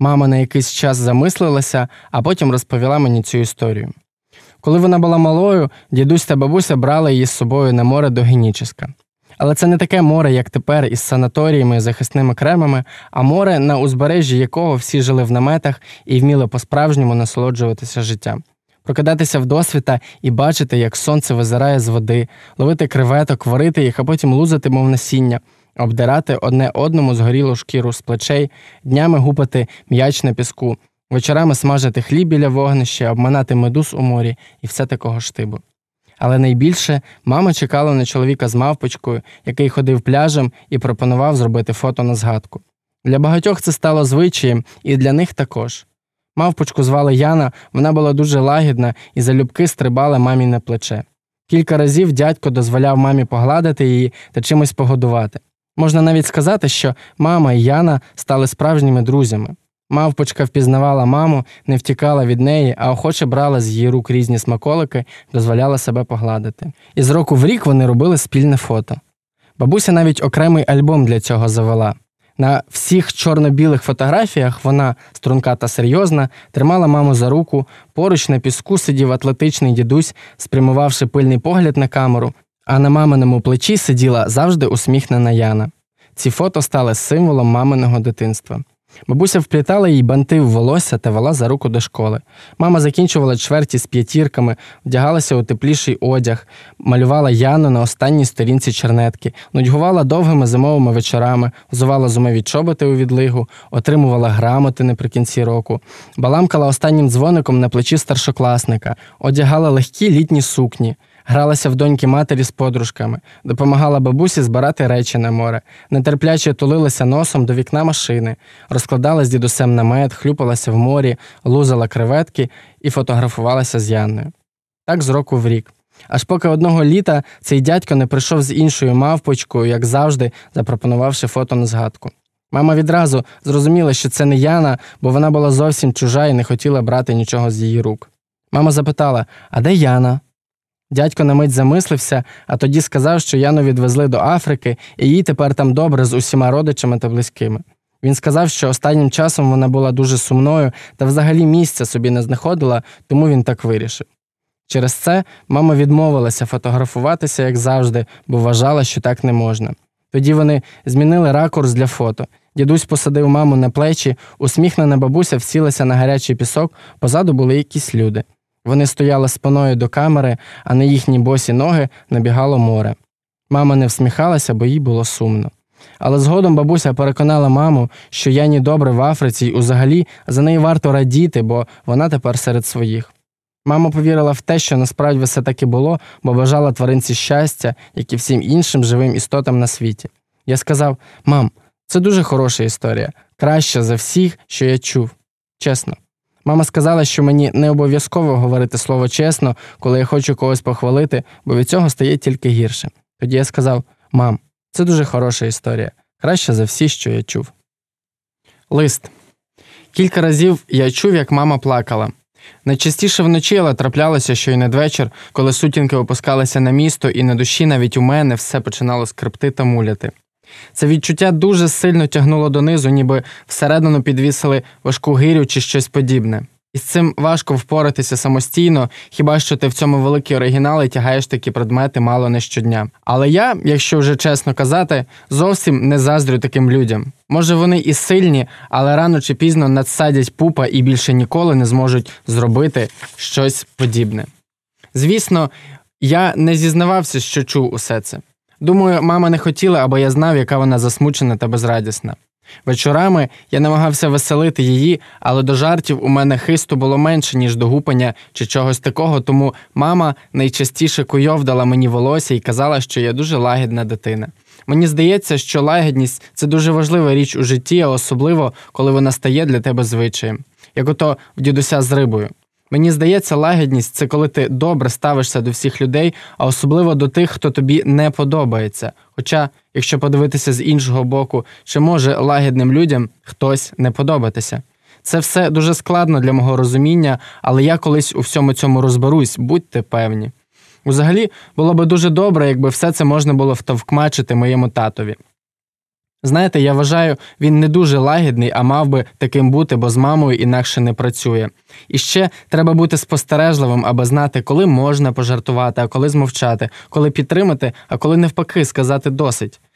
Мама на якийсь час замислилася, а потім розповіла мені цю історію. Коли вона була малою, дідусь та бабуся брали її з собою на море до Геніческа. Але це не таке море, як тепер, із санаторіями і захисними кремами, а море, на узбережжі якого всі жили в наметах і вміли по-справжньому насолоджуватися життям. Прокидатися в досвіта і бачити, як сонце визирає з води, ловити креветок, варити їх, а потім лузати, мов насіння, обдирати одне одному згорілу шкіру з плечей, днями гупати м'яч на піску, вечорами смажити хліб біля вогнища, обманати медуз у морі і все такого штибу. Але найбільше мама чекала на чоловіка з мавпочкою, який ходив пляжем і пропонував зробити фото на згадку. Для багатьох це стало звичаєм, і для них також. Мавпочку звали Яна, вона була дуже лагідна і залюбки стрибала мамі на плече. Кілька разів дядько дозволяв мамі погладити її та чимось погодувати. Можна навіть сказати, що мама і Яна стали справжніми друзями. Мавпочка впізнавала маму, не втікала від неї, а охоче брала з її рук різні смаколики, дозволяла себе погладити. І з року в рік вони робили спільне фото. Бабуся навіть окремий альбом для цього завела. На всіх чорно-білих фотографіях вона, струнка та серйозна, тримала маму за руку, поруч на піску сидів атлетичний дідусь, спрямувавши пильний погляд на камеру, а на маминому плечі сиділа завжди усміхнена Яна. Ці фото стали символом маминого дитинства. Бабуся вплітала їй банти в волосся та вела за руку до школи. Мама закінчувала чверті з п'ятірками, вдягалася у тепліший одяг, малювала Яну на останній сторінці чернетки, нудьгувала довгими зимовими вечорами, взувала зумові чоботи у відлигу, отримувала грамоти наприкінці року, баламкала останнім дзвоником на плечі старшокласника, одягала легкі літні сукні гралася в доньки матері з подружками, допомагала бабусі збирати речі на море, нетерпляче тулилася носом до вікна машини, розкладала з дідусем намет, хлюпалася в морі, лузала креветки і фотографувалася з Янною. Так з року в рік. Аж поки одного літа цей дядько не прийшов з іншою мавпочкою, як завжди, запропонувавши фото на згадку. Мама відразу зрозуміла, що це не Яна, бо вона була зовсім чужа і не хотіла брати нічого з її рук. Мама запитала: А де Яна? Дядько на мить замислився, а тоді сказав, що Яну відвезли до Африки, і їй тепер там добре з усіма родичами та близькими. Він сказав, що останнім часом вона була дуже сумною та взагалі місця собі не знаходила, тому він так вирішив. Через це мама відмовилася фотографуватися, як завжди, бо вважала, що так не можна. Тоді вони змінили ракурс для фото. Дідусь посадив маму на плечі, усміхнена бабуся всілася на гарячий пісок, позаду були якісь люди. Вони стояли спиною до камери, а на їхні босі ноги набігало море. Мама не всміхалася, бо їй було сумно. Але згодом бабуся переконала маму, що Яні добре в Африці і взагалі за неї варто радіти, бо вона тепер серед своїх. Мама повірила в те, що насправді все таки було, бо бажала тваринці щастя, як і всім іншим живим істотам на світі. Я сказав: Мам, це дуже хороша історія, краща за всіх, що я чув. Чесно. Мама сказала, що мені не обов'язково говорити слово чесно, коли я хочу когось похвалити, бо від цього стає тільки гірше. Тоді я сказав: Мам, це дуже хороша історія, краще за всі, що я чув. Лист. Кілька разів я чув, як мама плакала. Найчастіше вночі, але траплялося, що й надвечір, коли сутінки опускалися на місто, і на душі навіть у мене все починало скрипти та муляти. Це відчуття дуже сильно тягнуло донизу, ніби всередину підвісили важку гирю чи щось подібне. І з цим важко впоратися самостійно, хіба що ти в цьому великий оригінал і тягаєш такі предмети мало не щодня. Але я, якщо вже чесно казати, зовсім не заздрю таким людям. Може, вони і сильні, але рано чи пізно надсадять пупа і більше ніколи не зможуть зробити щось подібне. Звісно, я не зізнавався, що чув усе це. Думаю, мама не хотіла, аби я знав, яка вона засмучена та безрадісна. Вечорами я намагався веселити її, але до жартів у мене хисту було менше, ніж до гупання чи чогось такого, тому мама найчастіше куйовдала мені волосся і казала, що я дуже лагідна дитина. Мені здається, що лагідність це дуже важлива річ у житті, особливо коли вона стає для тебе звичаєм, як ото в дідуся з рибою. Мені здається, лагідність це коли ти добре ставишся до всіх людей, а особливо до тих, хто тобі не подобається. Хоча, якщо подивитися з іншого боку, чи може лагідним людям хтось не подобатися. Це все дуже складно для мого розуміння, але я колись у всьому цьому розберусь, будьте певні. Взагалі, було би дуже добре, якби все це можна було втовкмачити моєму татові. Знаєте, я вважаю, він не дуже лагідний, а мав би таким бути, бо з мамою інакше не працює. І ще треба бути спостережливим, аби знати, коли можна пожартувати, а коли змовчати, коли підтримати, а коли навпаки сказати досить.